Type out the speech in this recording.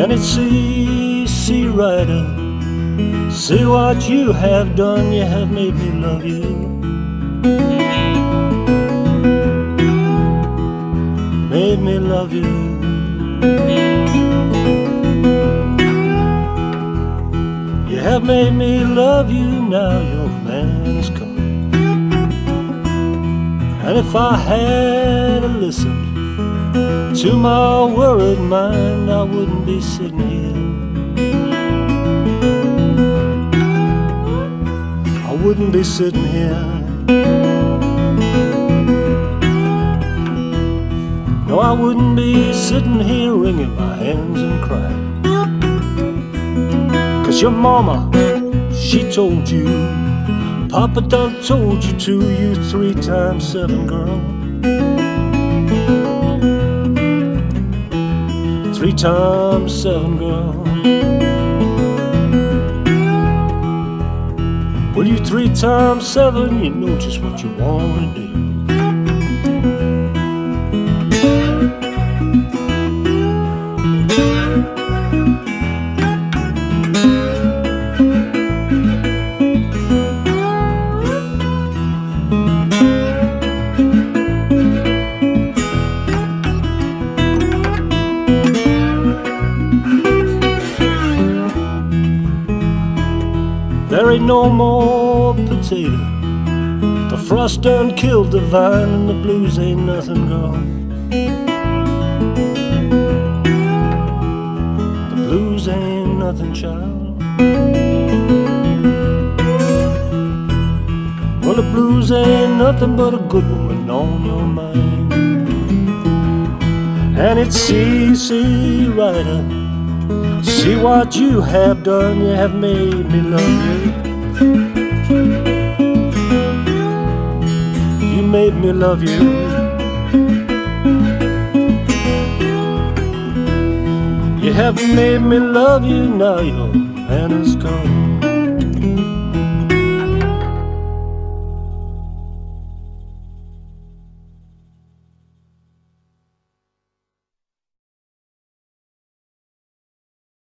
And it's easy, rider. See what you have done, you have made me love you. Made me love you. You have made me love you, now your man is come. And if I had listened to my worried mind, I wouldn't be sitting here. I wouldn't be sitting here. No, I wouldn't be sitting here wringing my hands and crying. Cause your mama, she told you, Papa done told you to, you three times seven girl. Three times seven girl. Well, you three times seven, you know just what you wanna do. Ain't no more potato. The frost done killed the vine, and the blues ain't nothing gone. The blues ain't nothing, child. Well, the blues ain't nothing but a good woman on your mind. And it's easy, rider. See what you have done, you have made me love you. You made me love you. You have made me love you, now your man is gone.